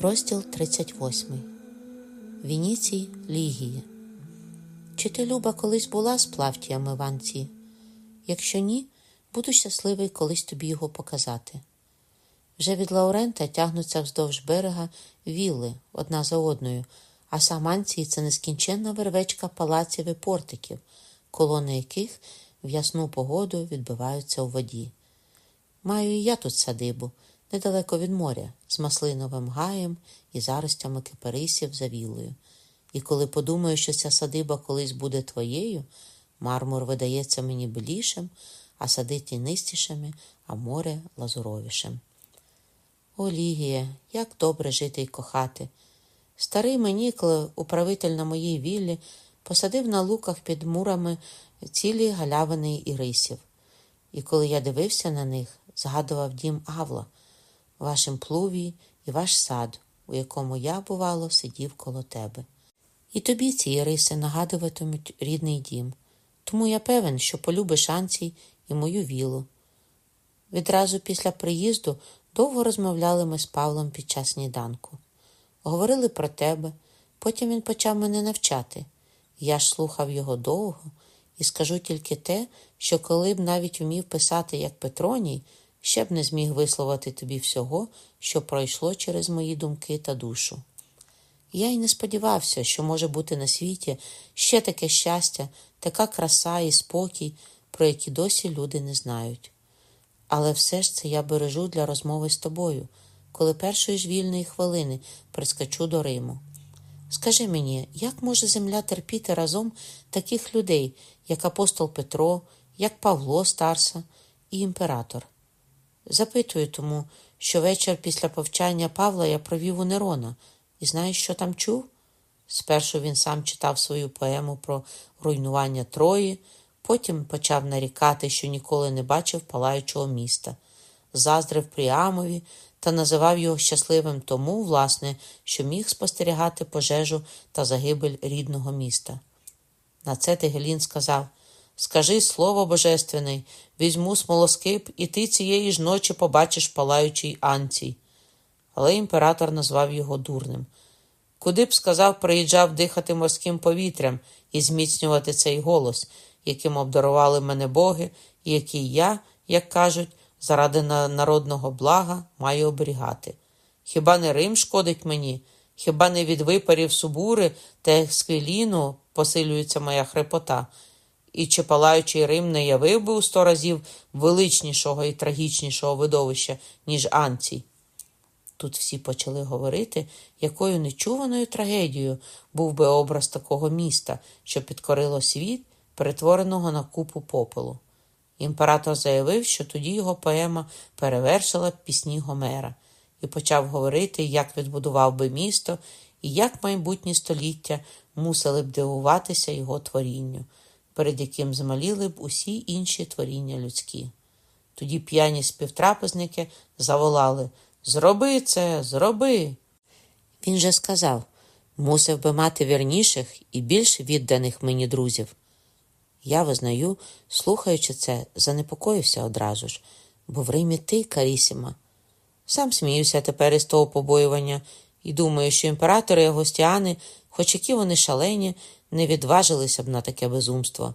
Розділ 38. Вініцій Лігії. Чи ти, Люба, колись була з Плавтіями в Анці? Якщо ні, буду щасливий колись тобі його показати. Вже від Лаурента тягнуться вздовж берега вілли одна за одною, а сам Анцій – це нескінченна вервечка палаців і портиків, колони яких в ясну погоду відбиваються у воді. Маю і я тут садибу, недалеко від моря, з маслиновим гаєм і заростями кипарисів за віллею. І коли подумаю, що ця садиба колись буде твоєю, мармур видається мені білішим, а сади тінистішими, а море лазуровішим. О, Лігія, як добре жити й кохати. Старий Менікле, управитель на моїй віллі, посадив на луках під мурами цілі галявини і рисів. І коли я дивився на них, згадував дім Авла, вашим плуві і ваш сад, у якому я, бувало, сидів коло тебе. І тобі ці риси нагадуватимуть рідний дім, тому я певен, що полюбиш Анцій і мою вілу. Відразу після приїзду довго розмовляли ми з Павлом під час сніданку. Говорили про тебе, потім він почав мене навчати. Я ж слухав його довго і скажу тільки те, що коли б навіть вмів писати як Петроній, ще б не зміг висловити тобі всього, що пройшло через мої думки та душу. Я й не сподівався, що може бути на світі ще таке щастя, така краса і спокій, про які досі люди не знають. Але все ж це я бережу для розмови з тобою, коли першої ж вільної хвилини прискочу до Риму. Скажи мені, як може земля терпіти разом таких людей, як апостол Петро, як Павло Старса і імператор? Запитую тому, що вечір після повчання Павла я провів у Нерона, і знаєш, що там чув? Спершу він сам читав свою поему про руйнування Трої, потім почав нарікати, що ніколи не бачив палаючого міста, заздрив Пріамові та називав його щасливим тому, власне, що міг спостерігати пожежу та загибель рідного міста. На це Тегелін сказав Скажи слово божественне, візьму смолоскип, і ти цієї ж ночі побачиш палаючий анцій. Але імператор назвав його дурним. Куди б сказав, приїжджав дихати морським повітрям і зміцнювати цей голос, яким обдарували мене боги, і який я, як кажуть, заради народного блага маю оберігати. Хіба не Рим шкодить мені? Хіба не від випарів субури та есквіліну посилюється моя хрипота? І чи палаючий Рим не явив би у сто разів величнішого і трагічнішого видовища, ніж Анцій? Тут всі почали говорити, якою нечуваною трагедією був би образ такого міста, що підкорило світ, перетвореного на купу попелу. Імператор заявив, що тоді його поема перевершила пісні Гомера, і почав говорити, як відбудував би місто і як майбутні століття мусили б дивуватися його творінню, перед яким змаліли б усі інші творіння людські. Тоді п'яні співтрапезники заволали Зроби це, зроби. Він же сказав мусив би мати вірніших і більш відданих мені друзів. Я визнаю, слухаючи це, занепокоївся одразу ж, бо в Римі ти, Карісіма. Сам сміюся тепер із того побоювання і думаю, що імператори і гостяни, хоч які вони шалені, не відважилися б на таке безумство.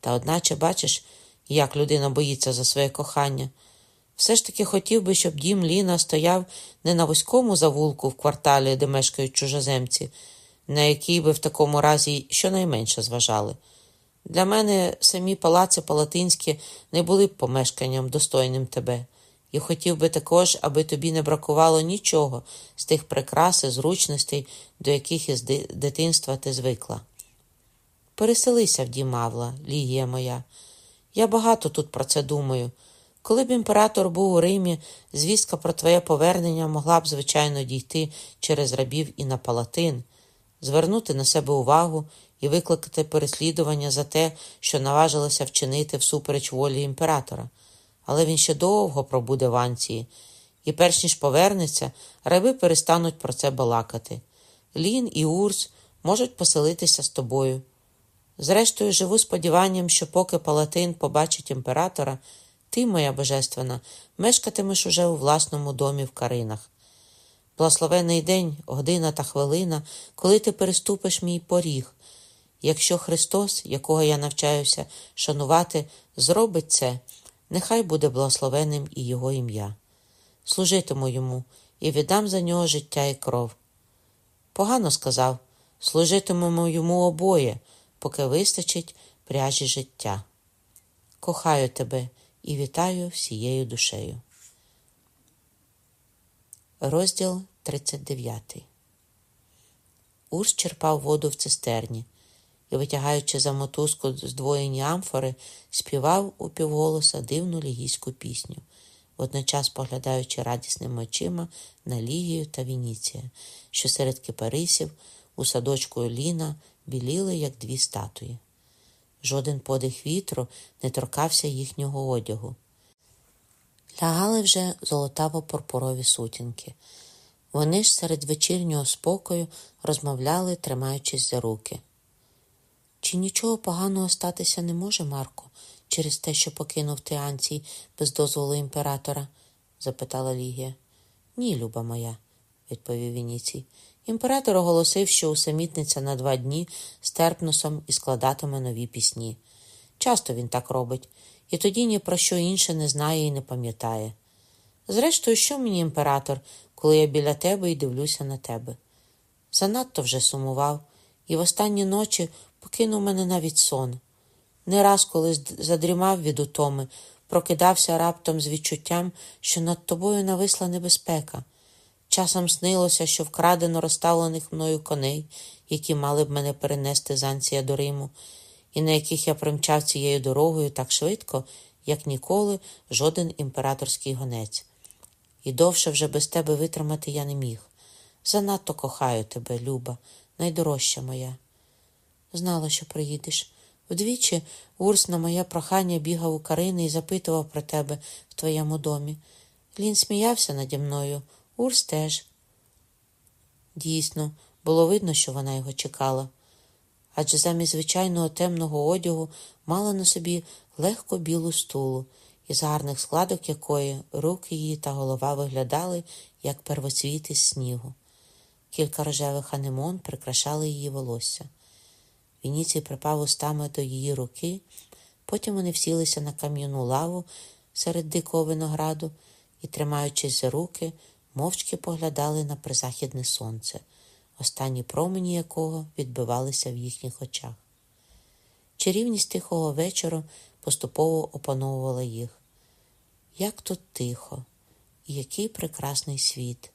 Та одначе бачиш, як людина боїться за своє кохання. Все ж таки хотів би, щоб дім Ліна стояв не на вузькому завулку в кварталі, де мешкають чужоземці, на який би в такому разі щонайменше зважали. Для мене самі палаци палатинські не були б помешканням достойним тебе, і хотів би також, аби тобі не бракувало нічого з тих прикрас і зручностей, до яких із дитинства ти звикла. Переселися в дім Авла, Лігія моя. Я багато тут про це думаю. Коли б імператор був у Римі, звістка про твоє повернення могла б, звичайно, дійти через рабів і на палатин, звернути на себе увагу і викликати переслідування за те, що наважилося вчинити всупереч волі імператора. Але він ще довго пробуде в Анції, і, перш ніж повернеться, раби перестануть про це балакати. Лін і Урс можуть поселитися з тобою. Зрештою, живу сподіванням, що поки Палатин побачить імператора, ти, моя божественна, мешкатимеш уже у власному домі в Каринах. Благословений день, година та хвилина, коли ти переступиш мій поріг. Якщо Христос, якого я навчаюся шанувати, зробить це, нехай буде благословенним і Його ім'я. Служитиму йому і віддам за нього життя і кров. Погано сказав служитимемо йому обоє, поки вистачить пряжі життя. Кохаю тебе і вітаю всією душею. Розділ 39 Урс черпав воду в цистерні і, витягаючи за мотузку здвоєні амфори, співав у півголоса дивну лігійську пісню, водночас поглядаючи радісними очима на Лігію та Вініція, що серед кипарисів у садочку Ліна біліли, як дві статуї. Жоден подих вітру не торкався їхнього одягу. Лягали вже золотаво порпорові сутінки. Вони ж серед вечірнього спокою розмовляли, тримаючись за руки. Чи нічого поганого статися не може, Марко, через те, що покинув Тианцій без дозволу імператора? запитала Лігія. Ні, люба моя, відповів Вініцій. Імператор оголосив, що усамітниця на два дні з терпнусом і складатиме нові пісні. Часто він так робить, і тоді ні про що інше не знає і не пам'ятає. Зрештою, що мені імператор, коли я біля тебе і дивлюся на тебе? Занадто вже сумував, і в останні ночі покинув мене навіть сон. Не раз, коли задрімав від утоми, прокидався раптом з відчуттям, що над тобою нависла небезпека. Часом снилося, що вкрадено розставлених мною коней, які мали б мене перенести з Анція до Риму, і на яких я примчав цією дорогою так швидко, як ніколи жоден імператорський гонець. І довше вже без тебе витримати я не міг. Занадто кохаю тебе, Люба, найдорожча моя. Знала, що приїдеш. Вдвічі Урс на моє прохання бігав у Карини і запитував про тебе в твоєму домі. Лін сміявся наді мною. Урс теж. Дійсно, було видно, що вона його чекала, адже замість звичайного темного одягу мала на собі легко білу стулу, із гарних складок якої руки її та голова виглядали, як первоцвіти снігу. Кілька рожевих анемон прикрашали її волосся. Вініцій припав устами до її руки, потім вони всілися на кам'яну лаву серед дикого винограду і, тримаючись за руки, мовчки поглядали на призахідне сонце, останні промені якого відбивалися в їхніх очах. Чарівність тихого вечора поступово опановувала їх. Як тут тихо, і який прекрасний світ,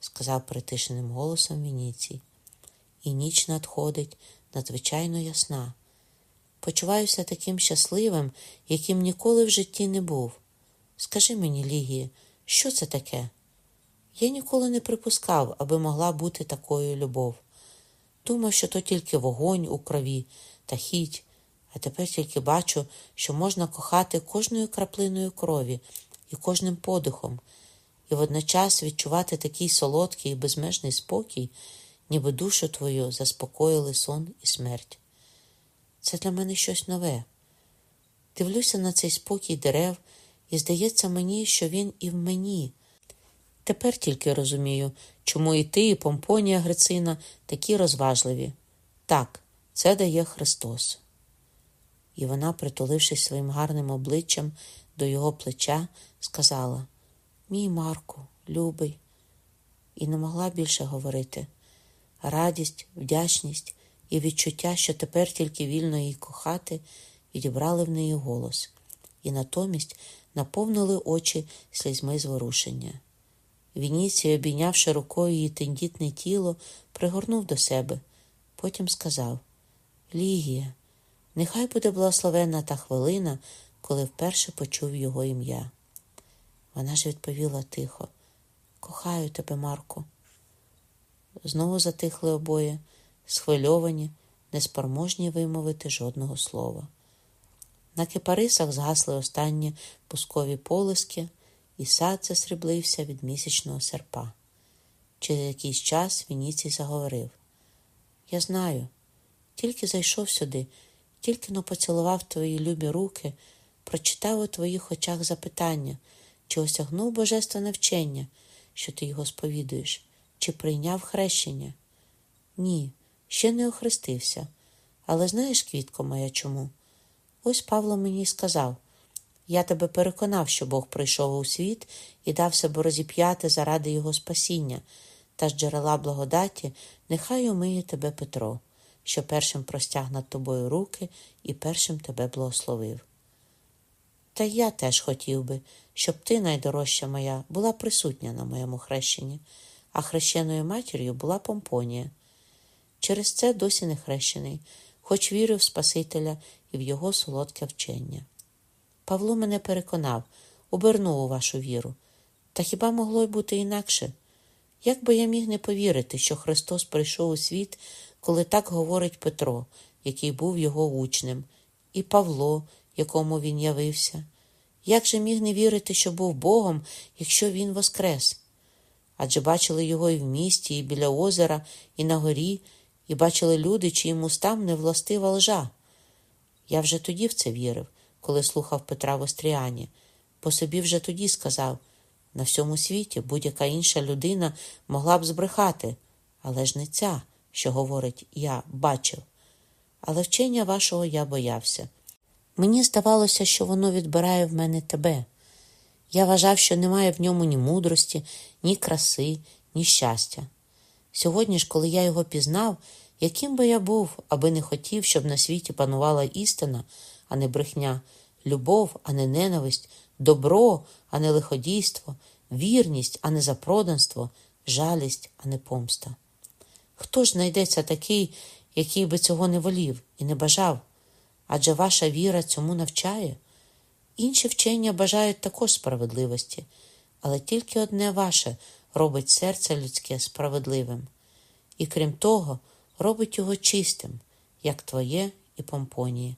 сказав притишеним голосом Вініцій. І ніч надходить надзвичайно ясна. Почуваюся таким щасливим, яким ніколи в житті не був. Скажи мені, Лігія, що це таке? Я ніколи не припускав, аби могла бути такою любов. Думав, що то тільки вогонь у крові та хіть, а тепер тільки бачу, що можна кохати кожною краплиною крові і кожним подихом, і водночас відчувати такий солодкий і безмежний спокій, ніби душу твою заспокоїли сон і смерть. Це для мене щось нове. Дивлюся на цей спокій дерев, і здається мені, що він і в мені. Тепер тільки розумію, чому і ти, і Помпонія Грицина такі розважливі. Так, це дає Христос. І вона, притулившись своїм гарним обличчям до його плеча, сказала Мій Марку, любий, і не могла більше говорити. Радість, вдячність і відчуття, що тепер тільки вільно її кохати, відібрали в неї голос, і натомість наповнили очі слізьми зворушення. Вініцій, обійнявши рукою її тендітне тіло, пригорнув до себе. Потім сказав Лігія, нехай буде благословенна та хвилина, коли вперше почув його ім'я. Вона ж відповіла тихо Кохаю тебе, Марко. Знову затихли обоє, схвильовані, неспроможні вимовити жодного слова. На кипарисах згасли останні пускові полиски і сад засріблився від місячного серпа. Через якийсь час Вініцій заговорив Я знаю, тільки зайшов сюди, тільки но поцілував твої любі руки, прочитав у твоїх очах запитання, чи осягнув божественне вчення, що ти його сповідуєш. чи прийняв хрещення? Ні, ще не охрестився. Але знаєш, квітко моя, чому? Ось Павло мені сказав я тебе переконав, що Бог прийшов у світ і дав себе розіп'яти заради Його спасіння, та з джерела благодаті нехай умиє тебе Петро, що першим простяг над тобою руки і першим тебе благословив. Та я теж хотів би, щоб ти, найдорожча моя, була присутня на моєму хрещенні, а хрещеною матір'ю була Помпонія. Через це досі не хрещений, хоч вірю в Спасителя і в його солодке вчення. Павло мене переконав, обернув у вашу віру. Та хіба могло й бути інакше? Як би я міг не повірити, що Христос прийшов у світ, коли так говорить Петро, який був його учнем, і Павло, якому він явився? Як же міг не вірити, що був Богом, якщо він воскрес? Адже бачили його і в місті, і біля озера, і на горі, і бачили люди, чиїм устам не властива лжа. Я вже тоді в це вірив, коли слухав Петра в Остріані. По собі вже тоді сказав на всьому світі будь-яка інша людина могла б збрехати, але ж не ця, що говорить я бачив. Але вчення вашого я боявся. Мені здавалося, що воно відбирає в мене тебе. Я вважав, що немає в ньому ні мудрості, ні краси, ні щастя. Сьогодні ж, коли я його пізнав, яким би я був, аби не хотів, щоб на світі панувала істина, а не брехня, любов, а не ненависть, добро, а не лиходійство, вірність, а не запроданство, жалість, а не помста. Хто ж знайдеться такий, який би цього не волів і не бажав? Адже ваша віра цьому навчає. Інші вчення бажають також справедливості, але тільки одне ваше робить серце людське справедливим, і крім того, робить його чистим, як твоє і помпоніє,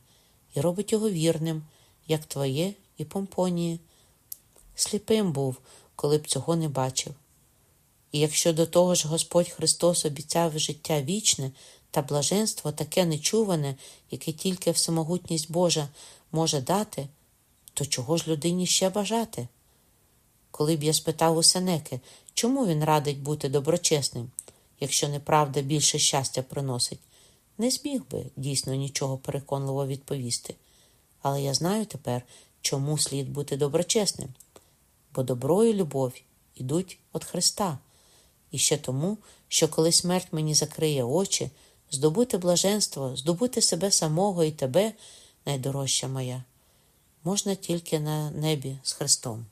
і робить його вірним, як твоє і помпоніє. Сліпим був, коли б цього не бачив. І якщо до того ж Господь Христос обіцяв життя вічне та блаженство таке нечуване, яке тільки всемогутність Божа може дати, то чого ж людині ще бажати? Коли б я спитав у Сенеки, чому він радить бути доброчесним, якщо неправда більше щастя приносить, не зміг би дійсно нічого переконливо відповісти. Але я знаю тепер, чому слід бути доброчесним, бо добро і любов ідуть від Христа, і ще тому, що коли смерть мені закриє очі, здобути блаженство, здобути себе самого і тебе, найдорожча моя, можна тільки на небі з Христом.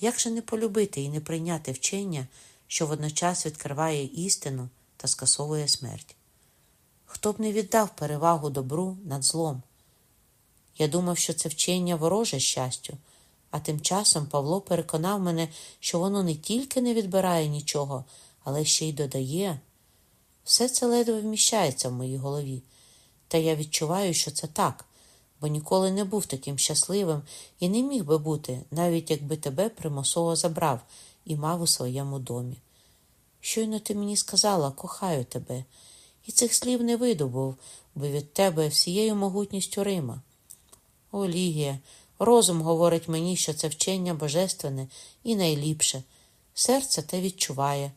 Як же не полюбити і не прийняти вчення, що водночас відкриває істину та скасовує смерть? Хто б не віддав перевагу добру над злом? Я думав, що це вчення вороже щастю, а тим часом Павло переконав мене, що воно не тільки не відбирає нічого, але ще й додає. Все це ледве вміщається в моїй голові, та я відчуваю, що це так, бо ніколи не був таким щасливим і не міг би бути, навіть якби тебе примусово забрав і мав у своєму домі. Щойно ти мені сказала, кохаю тебе, і цих слів не видобув, бо від тебе всією могутністю Рима. О, Лігія, розум говорить мені, що це вчення божественне і найліпше. Серце те відчуває,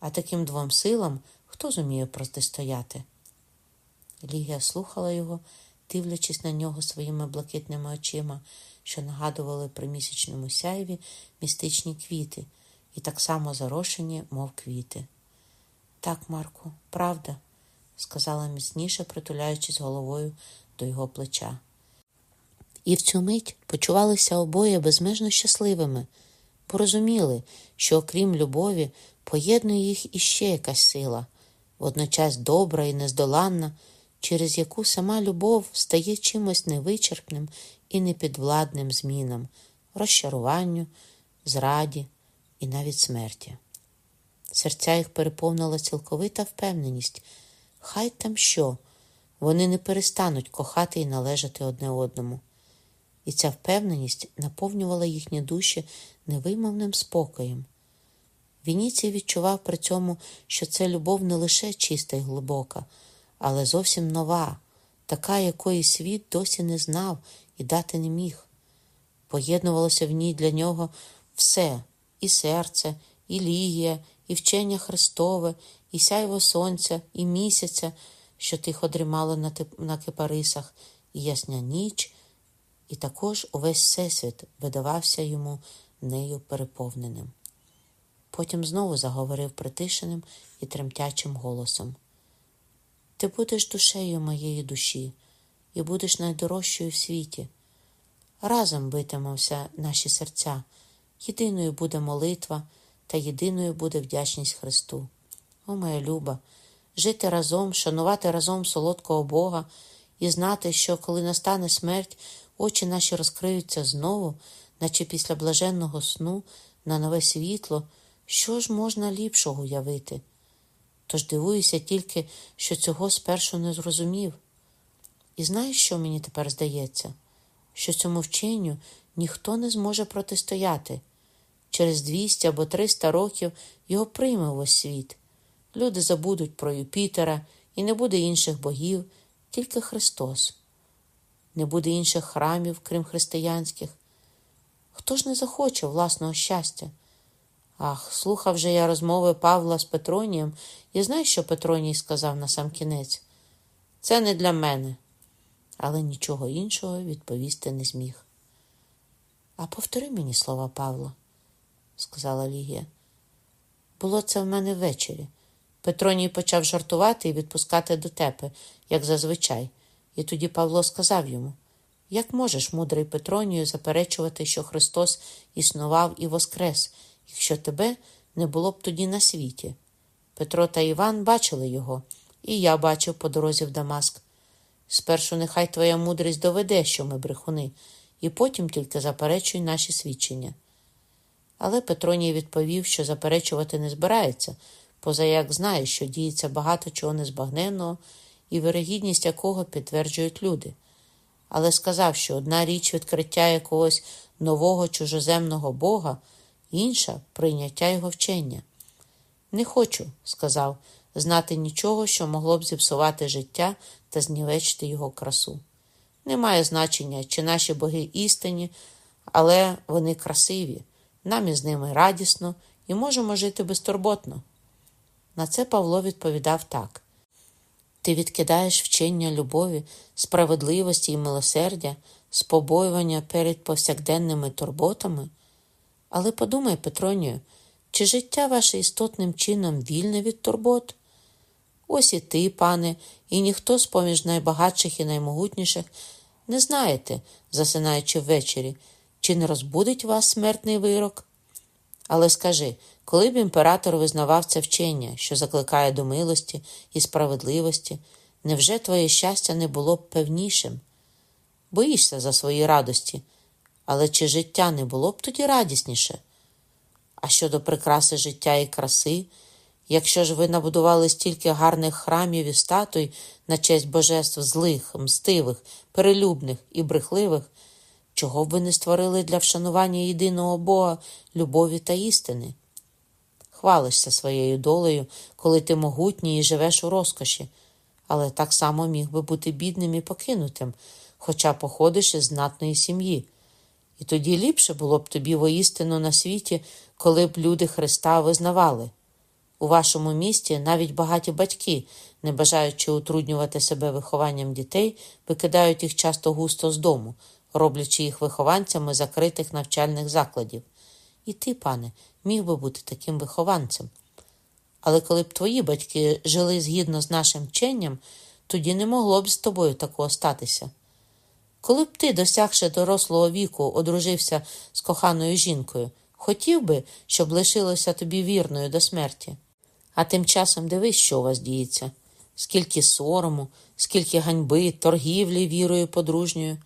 а таким двом силам хто зуміє протистояти? Лігія слухала його, дивлячись на нього своїми блакитними очима, що нагадували при місячному сяйві містичні квіти, і так само зарошені, мов квіти. Так, Марку, правда, сказала міцніше, притуляючись головою до його плеча. І в цю мить почувалися обоє безмежно щасливими, порозуміли, що, окрім любові, поєднує їх іще якась сила, водночас добра і нездоланна, через яку сама любов стає чимось невичерпним і непідвладним змінам, розчаруванню, зраді і навіть смерті. Серця їх переповнила цілковита впевненість, хай там що, вони не перестануть кохати і належати одне одному і ця впевненість наповнювала їхні душі невимовним спокоєм. Вініцій відчував при цьому, що це любов не лише чиста й глибока, але зовсім нова, така, якої світ досі не знав і дати не міг. Поєднувалося в ній для нього все і серце, і лігія, і вчення Христове, і сяйво сонця, і місяця, що тихо дрімало на, на кипарисах, і ясня ніч, і також увесь всесвіт видавався йому нею переповненим. Потім знову заговорив притишеним і тремтячим голосом. Ти будеш душею моєї душі і будеш найдорожчою в світі. Разом битимемося наші серця, єдиною буде молитва та єдиною буде вдячність Христу. О, моя люба, жити разом, шанувати разом солодкого Бога і знати, що коли настане смерть, очі наші розкриються знову, наче після блаженного сну на нове світло, що ж можна ліпшого уявити? Тож дивуюся тільки, що цього спершу не зрозумів. І знаєш, що мені тепер здається? Що цьому вченню ніхто не зможе протистояти. Через 200 або 300 років його прийме увесь світ. Люди забудуть про Юпітера, і не буде інших богів, тільки Христос. Не буде інших храмів, крім християнських. Хто ж не захоче власного щастя? Ах, слухав же я розмови Павла з Петронієм, і знаєш, що Петроній сказав на сам кінець? Це не для мене. Але нічого іншого відповісти не зміг. А повтори мені слова Павла, сказала Лігія. Було це в мене ввечері. Петроній почав жартувати і відпускати до тепи, як зазвичай, і тоді Павло сказав йому як можеш, мудрий Петронію, заперечувати, що Христос існував і воскрес, якщо тебе не було б тоді на світі? Петро та Іван бачили його, і я бачив по дорозі в Дамаск. Спершу нехай твоя мудрість доведе, що ми брехуни, і потім тільки заперечуй наші свідчення. Але Петроній відповів, що заперечувати не збирається, поза як знає, що діється багато чого незбагненного і вирогідність якого підтверджують люди але сказав, що одна річ відкриття якогось нового чужоземного Бога, інша прийняття його вчення. Не хочу, сказав, знати нічого, що могло б зіпсувати життя та знівечити його красу. Немає значення, чи наші боги істинні, але вони красиві, нам із ними радісно і можемо жити безтурботно. На це Павло відповідав так ти відкидаєш вчення любові, справедливості і милосердя, спобоювання перед повсякденними турботами. Але подумай, Петронію, чи життя ваше істотним чином вільне від турбот? Ось і ти, пане, і ніхто з поміж найбагатших і наймогутніших не знаєте, засинаючи ввечері, чи не розбудить вас смертний вирок? Але скажи, коли б імператор визнавав це вчення, що закликає до милості і справедливості, невже твоє щастя не було б певнішим? Боїшся за свої радості, але чи життя не було б тоді радісніше? А щодо прикраси життя і краси, якщо ж ви набудували стільки гарних храмів і статуй на честь божеств злих, мстивих, перелюбних і брехливих, чого б ви не створили для вшанування єдиного Бога, любові та істини? хвалишся своєю долею, коли ти могутній і живеш у розкоші, але так само міг би бути бідним і покинутим, хоча походиш із знатної сім'ї. І тоді ліпше було б тобі воістину на світі, коли б люди Христа визнавали. У вашому місті навіть багаті батьки, не бажаючи утруднювати себе вихованням дітей, викидають їх часто густо з дому, роблячи їх вихованцями закритих навчальних закладів. І ти, пане, міг би бути таким вихованцем. Але коли б твої батьки жили згідно з нашим вченням, тоді не могло б з тобою такого статися. Коли б ти, досягши дорослого віку, одружився з коханою жінкою, хотів би, щоб лишилося тобі вірною до смерті. А тим часом дивись, що у вас діється, скільки сорому, скільки ганьби, торгівлі вірою подружньою.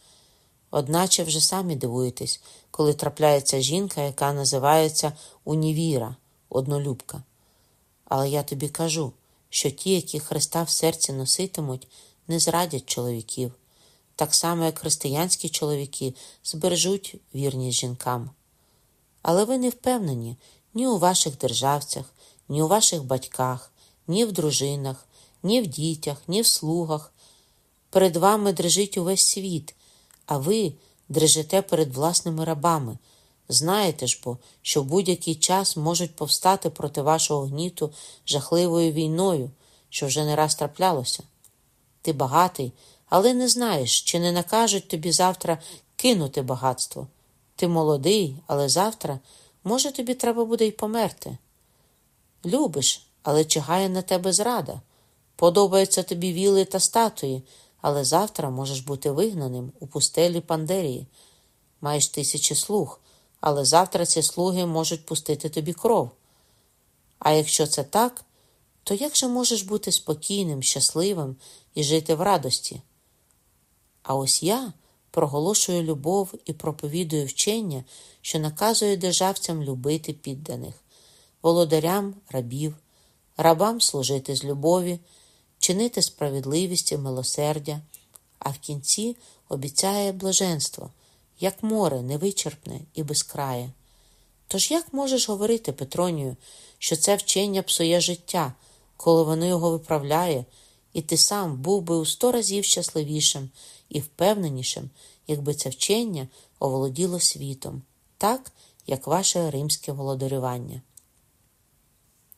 Одначе вже самі дивуєтесь, коли трапляється жінка, яка називається унівіра, однолюбка. Але я тобі кажу, що ті, які Христа в серці носитимуть, не зрадять чоловіків, так само, як християнські чоловіки збережуть вірність жінкам. Але ви не впевнені ні у ваших державцях, ні у ваших батьках, ні в дружинах, ні в дітях, ні в слугах. Перед вами дрижить увесь світ а ви дрижите перед власними рабами, Знаєте ж бо, що будь-який час можуть повстати проти вашого гніту жахливою війною, що вже не раз траплялося. Ти багатий, але не знаєш, чи не накажуть тобі завтра кинути багатство. Ти молодий, але завтра, може, тобі треба буде й померти. Любиш, але чигає на тебе зрада. Подобаються тобі віли та статуї, але завтра можеш бути вигнаним у пустелі Пандерії. Маєш тисячі слуг, але завтра ці слуги можуть пустити тобі кров. А якщо це так, то як же можеш бути спокійним, щасливим і жити в радості? А ось я проголошую любов і проповідую вчення, що наказує державцям любити підданих, володарям рабів, рабам служити з любові, чинити справедливість і милосердя, а в кінці обіцяє блаженство, як море невичерпне і безкрає. Тож як можеш говорити Петронію, що це вчення псує життя, коли воно його виправляє, і ти сам був би у сто разів щасливішим і впевненішим, якби це вчення оволоділо світом, так, як ваше римське володарювання.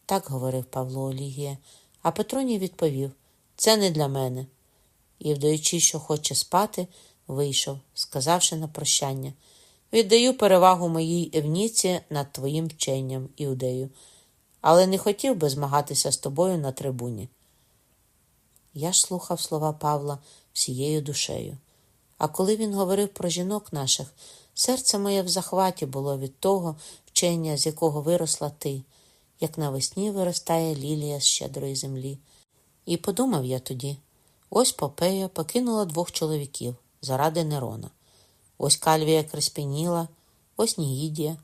Так говорив Павло Олігія, а Петроній відповів це не для мене. І, вдаючи, що хоче спати, вийшов, сказавши на прощання віддаю перевагу моїй Евніці над твоїм вченням, Іудею, але не хотів би змагатися з тобою на трибуні. Я ж слухав слова Павла всією душею. А коли він говорив про жінок наших, серце моє в захваті було від того вчення, з якого виросла ти, як навесні виростає лілія з щедрої землі. І подумав я тоді ось Попея покинула двох чоловіків заради Нерона. Ось Кальвія Креспініла, ось Ніїдія,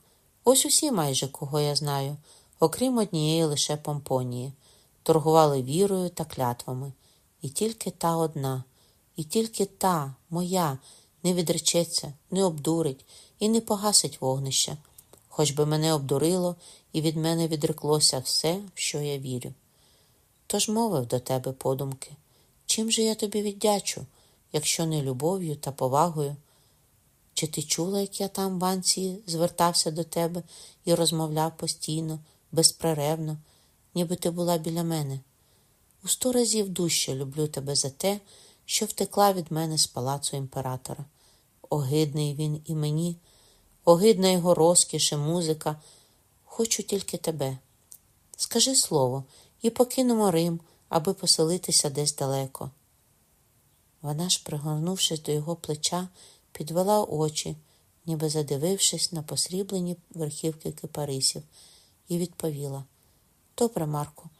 ось усі майже кого я знаю, окрім однієї лише Помпонії, торгували вірою та клятвами. І тільки та одна, і тільки та, моя, не відречеться, не обдурить і не погасить вогнище, хоч би мене обдурило і від мене відреклося все, в що я вірю. Тож мовив до тебе подумки, чим же я тобі віддячу, якщо не любов'ю та повагою? Чи ти чула, як я там в банці звертався до тебе і розмовляв постійно, безперервно, ніби ти була біля мене? У сто разів дужче люблю тебе за те, що втекла від мене з палацу імператора. Огидний він і мені, огидна його розкіш і музика. Хочу тільки тебе. Скажи слово, і покинемо Рим, аби поселитися десь далеко. Вона ж, пригорнувшись до його плеча, підвела очі, ніби задивившись на посріблені верхівки кипарисів, і відповіла: Добре, Марко,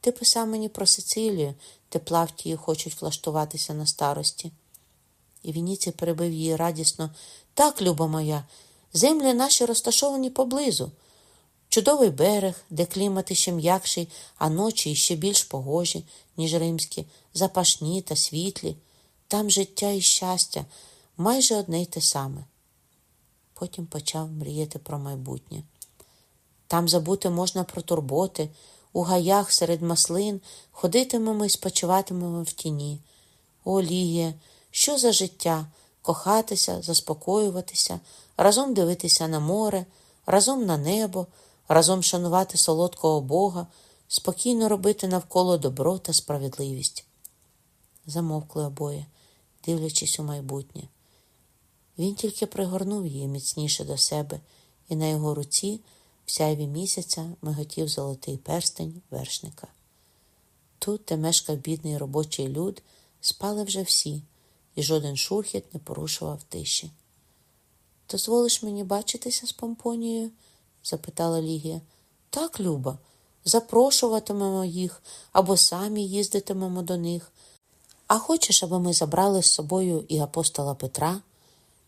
ти писав мені про Сицилію, де плавтії хочуть влаштуватися на старості. І Вініці перебив її радісно так, люба моя, землі наші розташовані поблизу. Чудовий берег, де клімат іще м'якший, а ночі іще більш погожі, ніж римські, запашні та світлі. Там життя і щастя майже одне й те саме. Потім почав мріяти про майбутнє. Там забути можна про турботи, у гаях серед маслин ходитимемо і спочиватимемо в тіні. О, Лігія, що за життя кохатися, заспокоюватися, разом дивитися на море, разом на небо, разом шанувати солодкого Бога, спокійно робити навколо добро та справедливість. Замовкли обоє, дивлячись у майбутнє. Він тільки пригорнув її міцніше до себе, і на його руці в сяйві місяця миготів золотий перстень вершника. Тут, де мешкав бідний робочий люд, спали вже всі, і жоден шурхіт не порушував тиші. Дозволиш мені бачитися з Помпонією? Запитала Лігія. Так, Люба, запрошуватимемо їх або самі їздитимемо до них. А хочеш, аби ми забрали з собою і апостола Петра?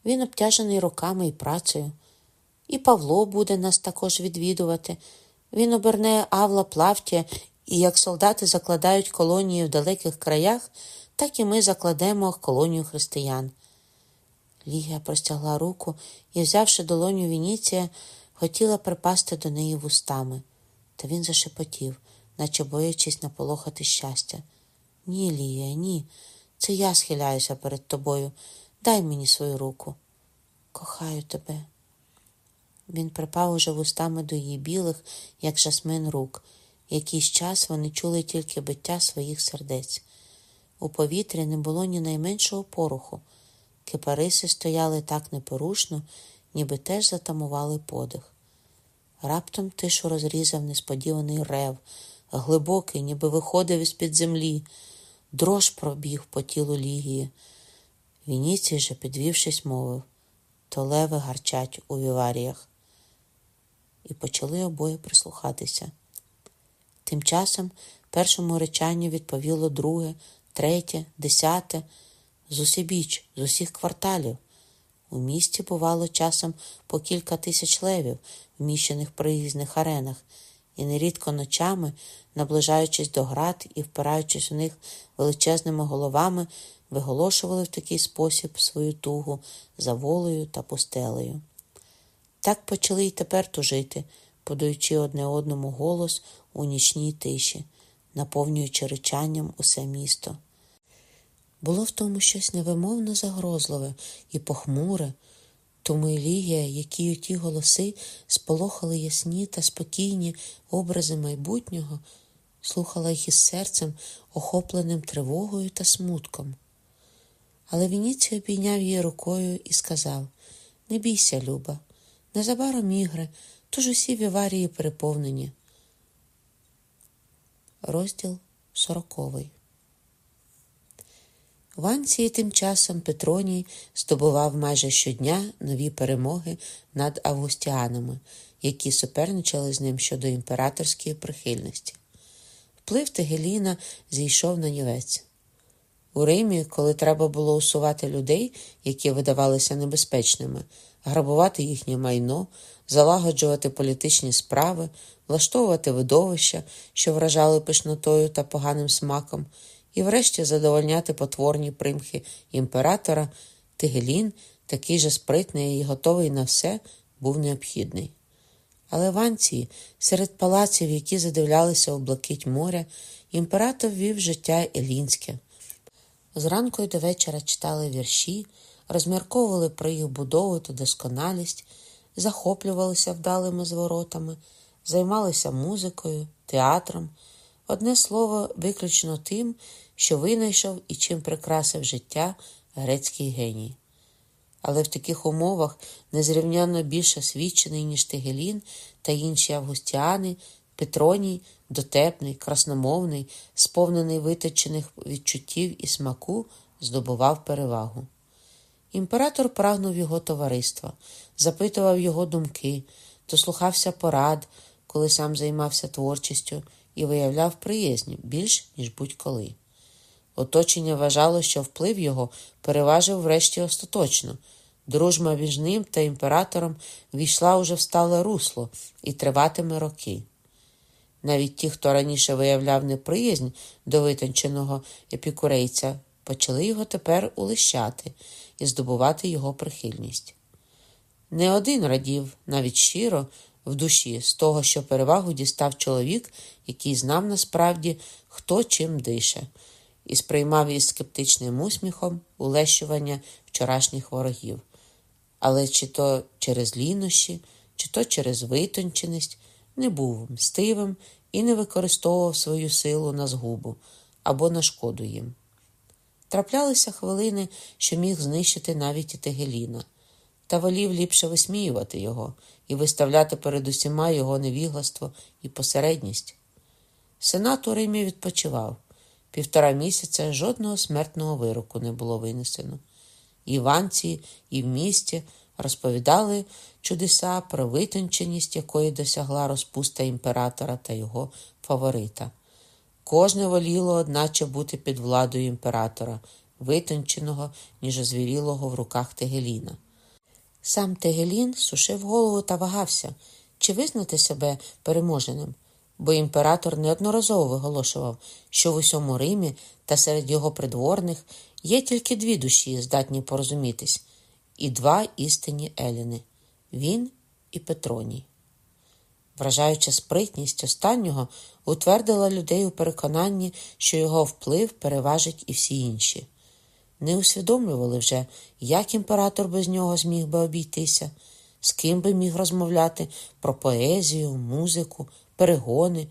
Він обтяжений роками і працею. І Павло буде нас також відвідувати. Він оберне Авла Плавтія, і як солдати закладають колонії в далеких краях, так і ми закладемо колонію християн. Лігія простягла руку і, взявши долоню Вініція, хотіла припасти до неї вустами. Та він зашепотів, наче боячись наполохати щастя. Ні, Лія, ні, це я схиляюся перед тобою. Дай мені свою руку. Кохаю тебе. Він припав уже вустами до її білих, як жасмин рук. Якийсь час вони чули тільки биття своїх сердець. У повітрі не було ні найменшого поруху. Кипариси стояли так непорушно, ніби теж затамували подих. Раптом тишу розрізав несподіваний рев, глибокий, ніби виходив із під землі. Дрож пробіг по тілу Лігії. Вініцій же, підвівшись, мовив то леви гарчать у віваріях. І почали обоє прислухатися. Тим часом першому речанню відповіло друге, третє, десяте, з усібіч, з усіх кварталів. У місті бувало часом по кілька тисяч левів, вміщених при різних аренах, і нерідко ночами, наближаючись до град і впираючись у них величезними головами, виголошували в такий спосіб свою тугу за волею та пустелею. Так почали й тепер тужити, подаючи одне одному голос у нічній тиші, наповнюючи речанням усе місто. Було в тому щось невимовно загрозливе і похмуре, тому Ілігія, які ті голоси сполохали ясні та спокійні образи майбутнього, слухала їх із серцем, охопленим тривогою та смутком. Але Вініцій обійняв її рукою і сказав Не бійся, Люба, незабаром ігри, тож усі віварії переповнені. Розділ сороковий. В Анції тим часом Петроній здобував майже щодня нові перемоги над августіанами, які суперничали з ним щодо імператорської прихильності. Вплив Тегеліна зійшов на нівець. У Римі, коли треба було усувати людей, які видавалися небезпечними, грабувати їхнє майно, залагоджувати політичні справи, влаштовувати видовища, що вражали пишнотою та поганим смаком, і, врешті, задовольняти потворні примхи імператора, Тигелін, такий же спритний і готовий на все, був необхідний. Але в Анції, серед палаців, які задивлялися у блакить моря, імператор вів життя елінське. Зранку й до вечора читали вірші, розмірковували про їх будову та досконалість, захоплювалися вдалими зворотами, займалися музикою, театром, одне слово, виключно тим, що винайшов і чим прикрасив життя грецький геній. Але в таких умовах незрівнянно більше свідчений, ніж Тегелін та інші августіани, Петроній, дотепний, красномовний, сповнений виточених відчуттів і смаку, здобував перевагу. Імператор прагнув його товариства, запитував його думки, дослухався порад, коли сам займався творчістю, і виявляв приязнь більш, ніж будь-коли. Оточення вважало, що вплив його переважив врешті остаточно. Дружба між ним та імператором війшла уже в стале русло і триватиме роки. Навіть ті, хто раніше виявляв неприязнь до витонченого епікурейця, почали його тепер улищати і здобувати його прихильність. Не один радів, навіть щиро, в душі з того, що перевагу дістав чоловік, який знав насправді, хто чим дише, і сприймав із скептичним усміхом улещування вчорашніх ворогів. Але чи то через лінощі, чи то через витонченість не був мстивим і не використовував свою силу на згубу або на шкоду їм. Траплялися хвилини, що міг знищити навіть і Тегеліна, та волів ліпше висміювати його і виставляти перед усіма його невігластво і посередність. Сенат у Римі відпочивав. Півтора місяця жодного смертного вироку не було винесено. І в Анції, і в місті розповідали чудеса про витонченість, якої досягла розпуста імператора та його фаворита. Кожне воліло, одначе, бути під владою імператора, витонченого, ніж озвірілого в руках Тегеліна. Сам Тегелін сушив голову та вагався, чи визнати себе переможеним, бо імператор неодноразово виголошував, що в усьому Римі та серед його придворних є тільки дві душі, здатні порозумітись, і два істинні Еліни він і Петроній. Вражаюча спритність останнього утвердила людей у переконанні, що його вплив переважить і всі інші. Не усвідомлювали вже, як імператор без нього зміг би обійтися. з ким би міг розмовляти про поезію, музику, перегони,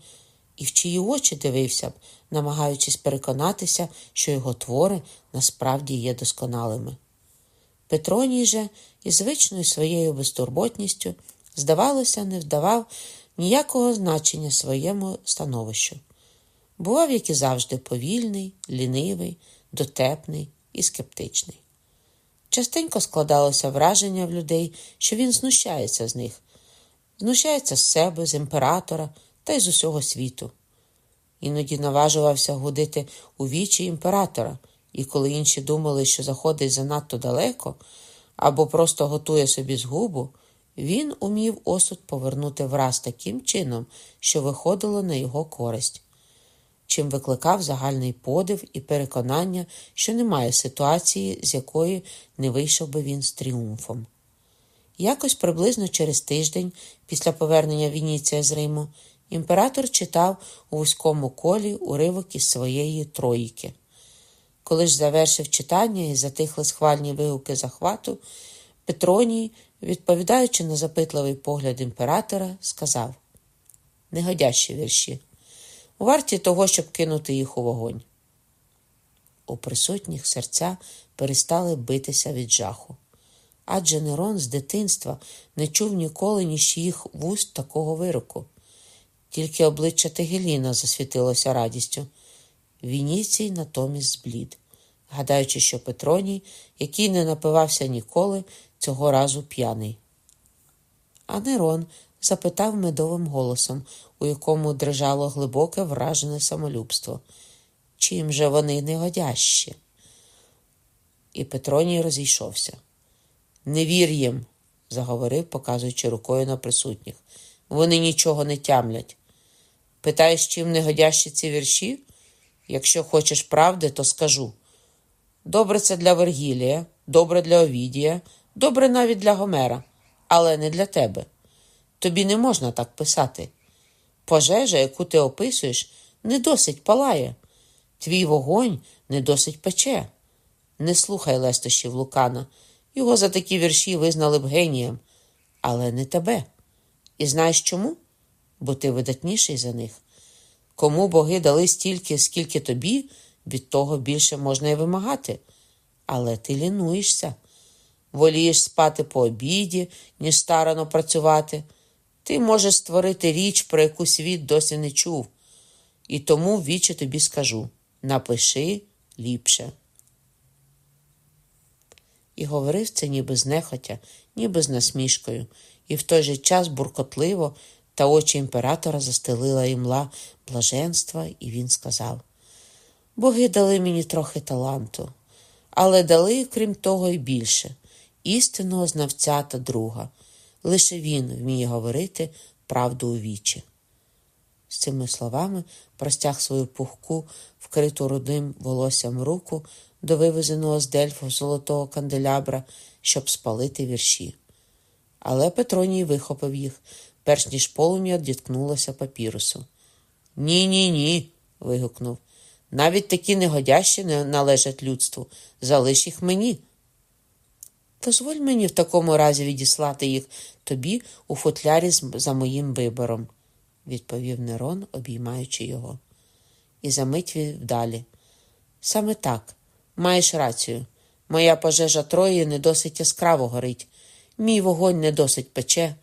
і в чиї очі дивився б, намагаючись переконатися, що його твори насправді є досконалими. Петроній же із звичною своєю безтурботністю, здавалося, не вдавав ніякого значення своєму становищу. Бував, як і завжди, повільний, лінивий, дотепний і скептичний. Частенько складалося враження в людей, що він знущається з них, знущається з себе, з імператора та й з усього світу. Іноді наважувався гудити у вічі імператора, і коли інші думали, що заходить занадто далеко або просто готує собі згубу, він умів осуд повернути враз таким чином, що виходило на його користь чим викликав загальний подив і переконання, що немає ситуації, з якої не вийшов би він з тріумфом. Якось приблизно через тиждень після повернення Вініція з Риму імператор читав у вузькому колі уривок із своєї троїки. Коли ж завершив читання і затихли схвальні вигуки захвату, Петроній, відповідаючи на запитливий погляд імператора, сказав Негодящі вірші варті того, щоб кинути їх у вогонь. У присутніх серця перестали битися від жаху. Адже Нерон з дитинства не чув ніколи ні їх вуст такого вироку. Тільки обличчя Тегеліна засвітилося радістю. Вініцій натомість зблід, гадаючи, що Петроній, який не напивався ніколи, цього разу п'яний. А Нерон запитав медовим голосом, у якому дрижало глибоке вражене самолюбство. Чим же вони негодящі? І Петроній розійшовся. Не вір їм, заговорив, показуючи рукою на присутніх. Вони нічого не тямлять. Питаєш, чим негодящі ці вірші? Якщо хочеш правди, то скажу. Добре це для Вергілія, добре для Овідія, добре навіть для Гомера, але не для тебе. Тобі не можна так писати. Пожежа, яку ти описуєш, не досить палає. Твій вогонь не досить пече. Не слухай лестощів Лукана. Його за такі вірші визнали б генієм, але не тебе. І знаєш чому? Бо ти видатніший за них. Кому боги дали стільки, скільки тобі, від того більше можна й вимагати. Але ти лінуєшся, волієш спати по обіді, ніж старано працювати. Ти можеш створити річ, про яку світ досі не чув. І тому вічі тобі скажу напиши ліпше. І говорив це ніби знехотя, ніби з насмішкою, і в той же час буркотливо та очі імператора застелила імла блаженства, і він сказав: Боги дали мені трохи таланту, але дали, крім того, й більше істинного знавця та друга. Лише він вміє говорити правду у вічі. З цими словами простяг свою пухку, вкриту рудим волоссям руку до вивезеного з дельфу золотого канделябра, щоб спалити вірші. Але Петроній вихопив їх, перш ніж полум'я діткнулося папірусу. Ні, ні, ні. вигукнув. Навіть такі негодящі не належать людству. Залиш їх мені. Дозволь мені в такому разі відіслати їх тобі у футлярі за моїм вибором, відповів Нерон, обіймаючи його. І за мить далі. Саме так, маєш рацію. Моя пожежа Трої не досить яскраво горить, мій вогонь не досить пече.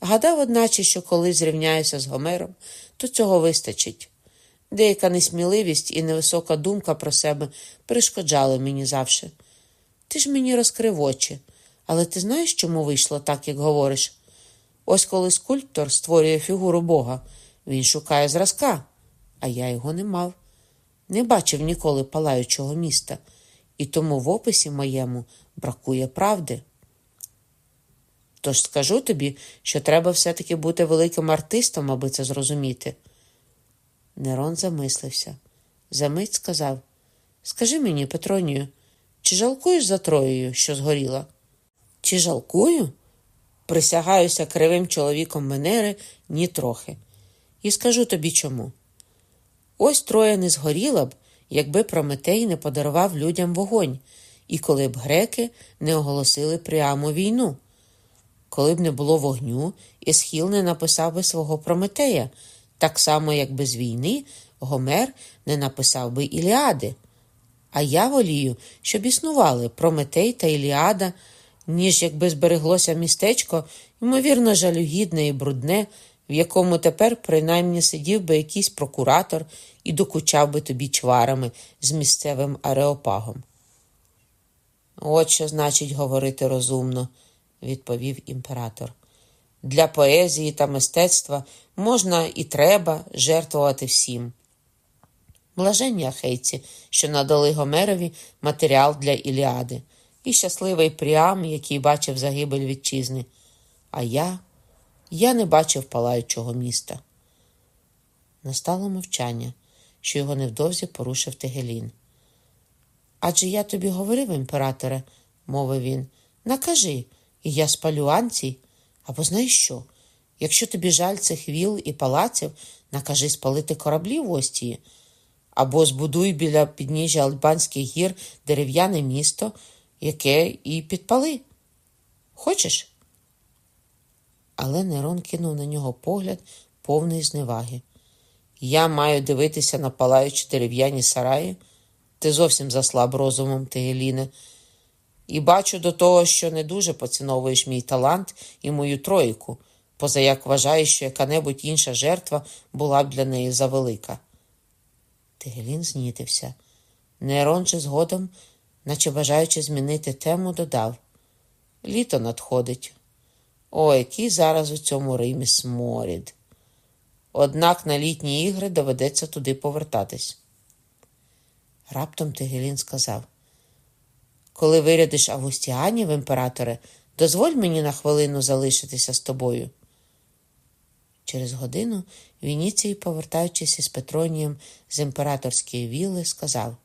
Гадав, одначе, що коли зрівняюся з Гомером, то цього вистачить. Деяка несміливість і невисока думка про себе перешкоджали мені завше. Ти ж мені розкрив очі, але ти знаєш, чому вийшло так, як говориш? Ось коли скульптор створює фігуру Бога, він шукає зразка, а я його не мав, не бачив ніколи палаючого міста, і тому в описі моєму бракує правди. Тож скажу тобі, що треба все-таки бути великим артистом, аби це зрозуміти. Нерон замислився. Замить сказав Скажи мені, Петронію, чи жалкуєш за Троєю, що згоріла? Чи жалкую? Присягаюся кривим чоловіком Менери ні трохи. І скажу тобі чому. Ось Троя не згоріла б, якби Прометей не подарував людям вогонь, і коли б греки не оголосили прямо війну. Коли б не було вогню, Ісхіл не написав би свого Прометея, так само, як без війни Гомер не написав би Іліади. А я волію, щоб існували Прометей та Іліада, ніж якби збереглося містечко, ймовірно, жалюгідне і брудне, в якому тепер принаймні сидів би якийсь прокуратор і докучав би тобі чварами з місцевим ареопагом. От що значить говорити розумно, відповів імператор. Для поезії та мистецтва можна і треба жертвувати всім. Блаженні ахейці, що надали Гомерові матеріал для Іліади, і щасливий Пріам, який бачив загибель вітчизни. А я, я не бачив палаючого міста. Настало мовчання, що його невдовзі порушив Тегелін. Адже я тобі говорив, імператоре, мовив він, накажи, і я спалю анцій. Або знаєш що? Якщо тобі жаль цих віл і палаців, накажи спалити кораблі в Остії, або збудуй біля підніжжя Альбанських гір дерев'яне місто, яке і підпали. Хочеш? Але Нерон кинув на нього погляд повний зневаги. Я маю дивитися на палаючі дерев'яні сараї. Ти зовсім заслаб розумом, Тегеліне. І бачу до того, що не дуже поціновуєш мій талант і мою тройку, поза як вважаєш, що яка-небудь інша жертва була б для неї завелика. Тегелін знітився. Нерон же згодом, наче бажаючи змінити тему, додав Літо надходить. О, який зараз у цьому Римі сморід. Однак на літні ігри доведеться туди повертатись. Раптом Тегелін сказав Коли вирядиш Августіанів, імператоре, дозволь мені на хвилину залишитися з тобою. Через годину Вініцій, повертаючись із Петронієм з імператорської вілли, сказав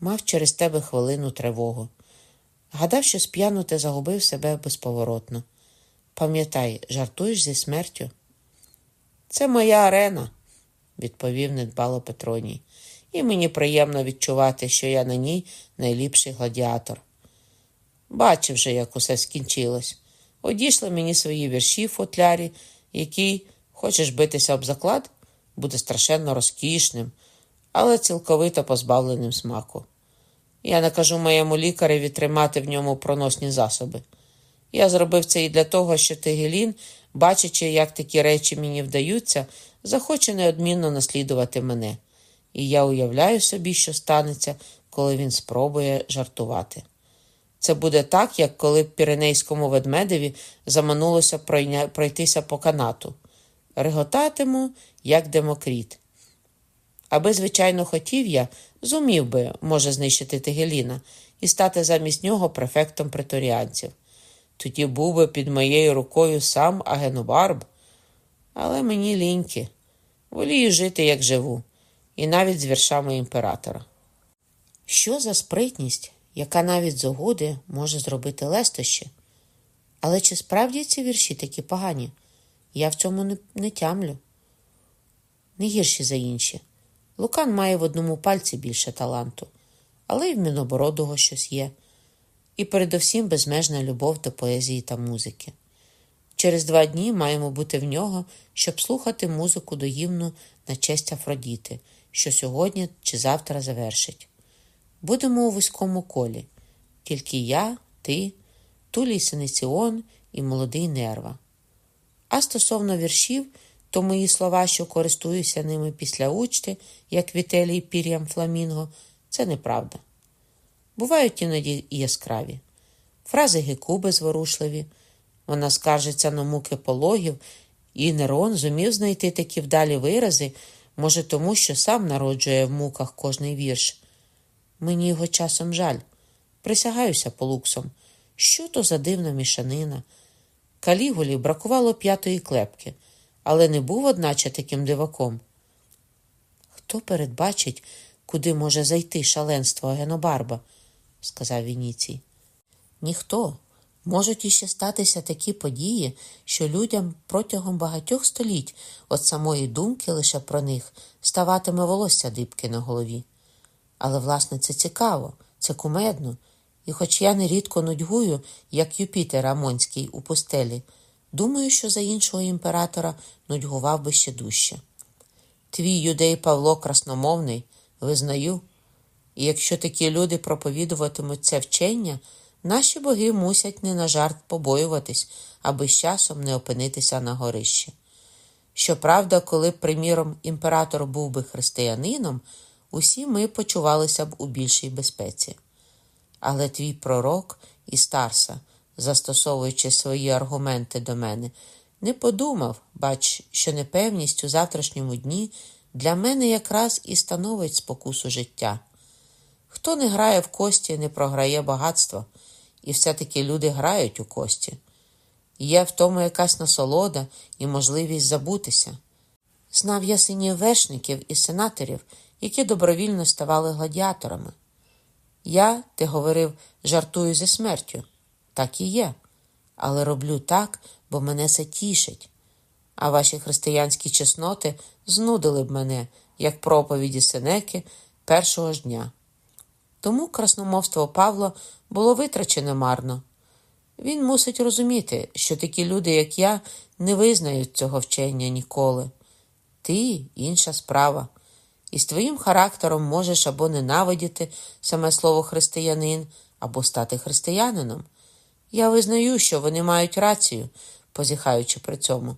Мав через тебе хвилину тривогу. Гадав, що сп'яну ти загубив себе безповоротно. Пам'ятай, жартуєш зі смертю? Це моя арена, відповів недбало Петроній, і мені приємно відчувати, що я на ній найліпший гладіатор. Бачив же, як усе скінчилось. Одійшли мені свої вірші в футлярі, який, хочеш битися об заклад, буде страшенно розкішним, але цілковито позбавленим смаку. Я накажу моєму лікареві тримати в ньому проносні засоби. Я зробив це і для того, що Тегелін, бачачи, як такі речі мені вдаються, захоче неодмінно наслідувати мене, і я уявляю собі, що станеться, коли він спробує жартувати. Це буде так, як коли б Піренейському ведмедеві заманулося пройтися по канату. Реготатиму, як демокріт. Аби, звичайно, хотів я, зумів би, може, знищити Тегеліна і стати замість нього префектом преторіанців. Тоді був би під моєю рукою сам Агенобарб. Але мені ліньки. Волію жити, як живу, і навіть з віршами імператора. Що за спритність, яка навіть з угоди може зробити лестощі? Але чи справді ці вірші такі погані? Я в цьому не, не тямлю. Не гірші за інші. Лукан має в одному пальці більше таланту, але й в Мінобородого щось є і передовсім безмежна любов до поезії та музики. Через два дні маємо бути в нього, щоб слухати музику до гімну на честь Афродіти, що сьогодні чи завтра завершить. Будемо у вузькому колі, тільки я, ти, Тулій Синиціон і молодий нерва. А стосовно віршів, то мої слова, що користуюся ними після учти, як вітелій пір'ям фламінго, це неправда. Бувають іноді яскраві. Фрази Гекуби зворушливі. Вона скаржиться на муки пологів, і Нерон зумів знайти такі вдалі вирази, може, тому, що сам народжує в муках кожний вірш. Мені його часом жаль. Присягаюся полуксом. Що то за дивна мішанина? Калігулі бракувало п'ятої клепки, але не був, одначе, таким диваком. Хто передбачить, куди може зайти шаленство Генобарба? Сказав Вініцій. Ніхто. Можуть іще статися такі події, що людям протягом багатьох століть от самої думки лише про них ставатиме волосся дибки на голові. Але, власне, це цікаво, це кумедно, І хоч я нерідко нудьгую, як Юпітер Амонський у пустелі, думаю, що за іншого імператора нудьгував би ще дужче. Твій юдей Павло красномовний, визнаю, і якщо такі люди проповідуватимуть це вчення, наші боги мусять не на жарт побоюватись, аби з часом не опинитися на горищі. Щоправда, коли приміром, імператор був би християнином, усі ми почувалися б у більшій безпеці. Але твій пророк і старса, застосовуючи свої аргументи до мене, не подумав, бач, що непевність у завтрашньому дні для мене якраз і становить спокусу життя. Хто не грає в кості, не програє багатство, і все-таки люди грають у кості. Є в тому якась насолода і можливість забутися. Знав я синів вершників і сенаторів, які добровільно ставали гладіаторами. Я, ти говорив, жартую зі смертю. Так і є. Але роблю так, бо мене це тішить. А ваші християнські чесноти знудили б мене, як проповіді Сенеки першого ж дня. Тому красномовство Павла було витрачене марно. Він мусить розуміти, що такі люди, як я, не визнають цього вчення ніколи. Ти інша справа. І з твоїм характером можеш або ненавидіти саме слово християнин, або стати християнином. Я визнаю, що вони мають рацію, позіхаючи при цьому.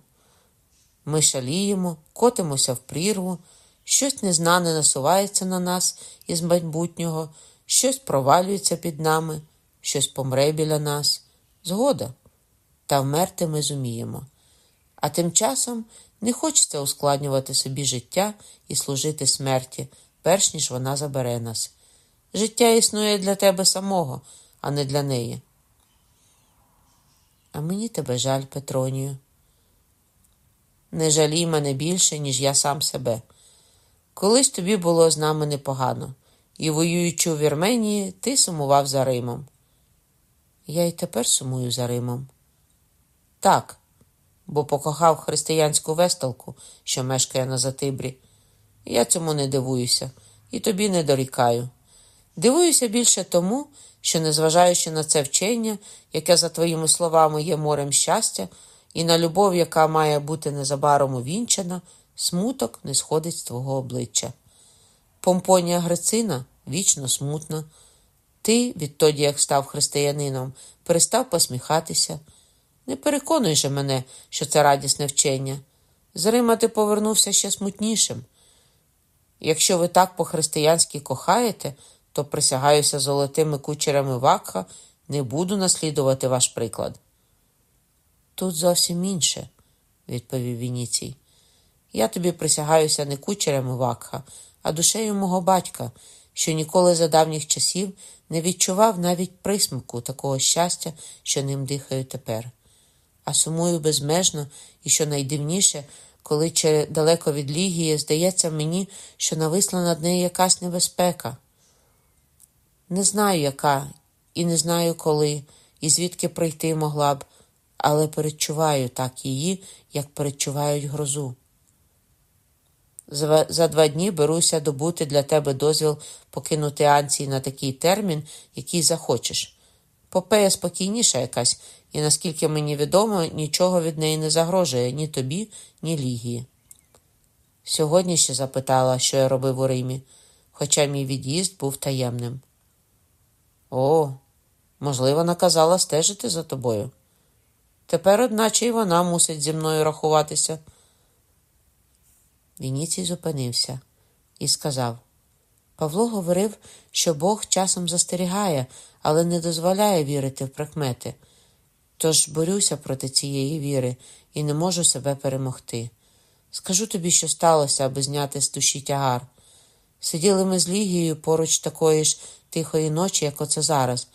Ми шаліємо, котимося в прірву, щось незнане насувається на нас із майбутнього, щось провалюється під нами, щось помре біля нас. Згода. Та вмерти ми зуміємо. А тим часом не хочеться ускладнювати собі життя і служити смерті, перш ніж вона забере нас. Життя існує для тебе самого, а не для неї. А мені тебе жаль, Петронію. Не жалій мене більше, ніж я сам себе. Колись тобі було з нами непогано, і, воюючи у Вірменії, ти сумував за Римом. Я й тепер сумую за Римом. Так, бо покохав християнську весталку, що мешкає на Затибрі. Я цьому не дивуюся і тобі не дорікаю. Дивуюся більше тому, що, незважаючи на це вчення, яке, за твоїми словами, є морем щастя, і на любов, яка має бути незабаром увінчена, смуток не сходить з твого обличчя. Помпонія Грицина вічно смутна. Ти, відтоді, як став християнином, перестав посміхатися. Не переконуй же мене, що це радісне вчення. З Рима ти повернувся ще смутнішим. Якщо ви так по-християнськи кохаєте, то присягаюся золотими кучерями вакха, не буду наслідувати ваш приклад. Тут зовсім інше, відповів Вініцій. Я тобі присягаюся не кучерями вакха, а душею мого батька, що ніколи за давніх часів не відчував навіть присмаку такого щастя, що ним дихаю тепер. А сумую безмежно і, що найдивніше, коли далеко від Лігії, здається мені, що нависла над нею якась небезпека. Не знаю, яка, і не знаю коли, і звідки прийти могла б, але передчуваю так її, як передчувають грозу. За два дні беруся добути для тебе дозвіл покинути Анції на такий термін, який захочеш. Попея спокійніша якась, і, наскільки мені відомо, нічого від неї не загрожує ні тобі, ні Лігії. Сьогодні ще запитала, що я робив у Римі, хоча мій від'їзд був таємним. О, можливо, наказала стежити за тобою. Тепер, одначе, і вона мусить зі мною рахуватися. Вініцій зупинився і сказав Павло говорив, що Бог часом застерігає, але не дозволяє вірити в прикмети. Тож борюся проти цієї віри і не можу себе перемогти. Скажу тобі, що сталося, аби зняти з душі тягар. Сиділи ми з Лігією поруч такої ж тихої ночі, як оце зараз,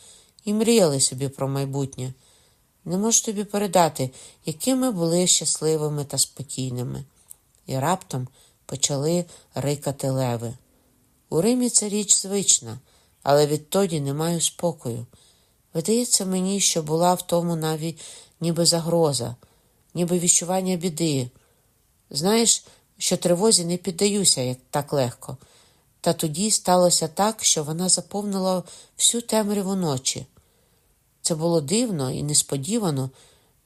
і мріяли собі про майбутнє. Не можу тобі передати, якими були щасливими та спокійними і раптом почали рикати леви. У Римі це річ звична, але відтоді не маю спокою. Видається мені, що була в тому навіть ніби загроза, ніби відчування біди. Знаєш, що тривозі не піддаюся як так легко. Та тоді сталося так, що вона заповнила всю темряву ночі. Це було дивно і несподівано,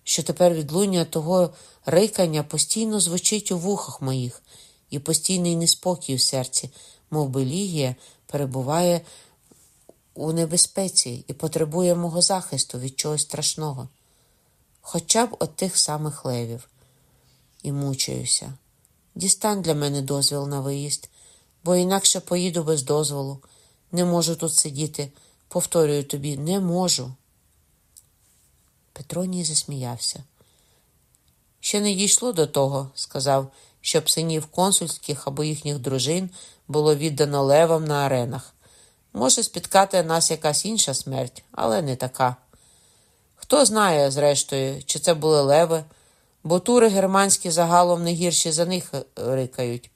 що тепер відлуння того рикання постійно звучить у вухах моїх, і постійний неспокій у серці, мов би Лігія перебуває у небезпеці і потребує мого захисту від чогось страшного, хоча б от тих самих левів. І мучаюся. Дістань для мене дозвіл на виїзд, бо інакше поїду без дозволу. Не можу тут сидіти. Повторюю тобі, не можу. Петроній засміявся. Ще не дійшло до того, сказав, щоб синів консульських або їхніх дружин було віддано левам на аренах. Може спіткати нас якась інша смерть, але не така. Хто знає, зрештою, чи це були леви, бо тури германські загалом не гірші за них рикають.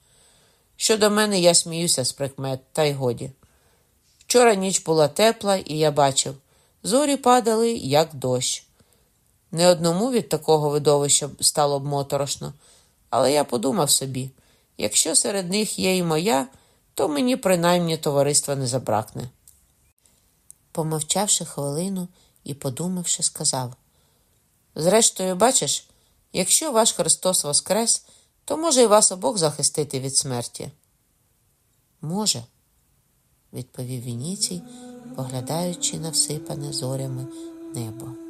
Щодо мене, я сміюся з прикмет, та й годі. Вчора ніч була тепла, і я бачив, зорі падали, як дощ. Не одному від такого видовища стало б моторошно, але я подумав собі якщо серед них є і моя, то мені принаймні товариства не забракне. Помовчавши хвилину і подумавши, сказав Зрештою, бачиш, якщо ваш Христос воскрес, то може і вас обох захистити від смерті. Може, відповів Вініцій, поглядаючи на всипане зорями небо.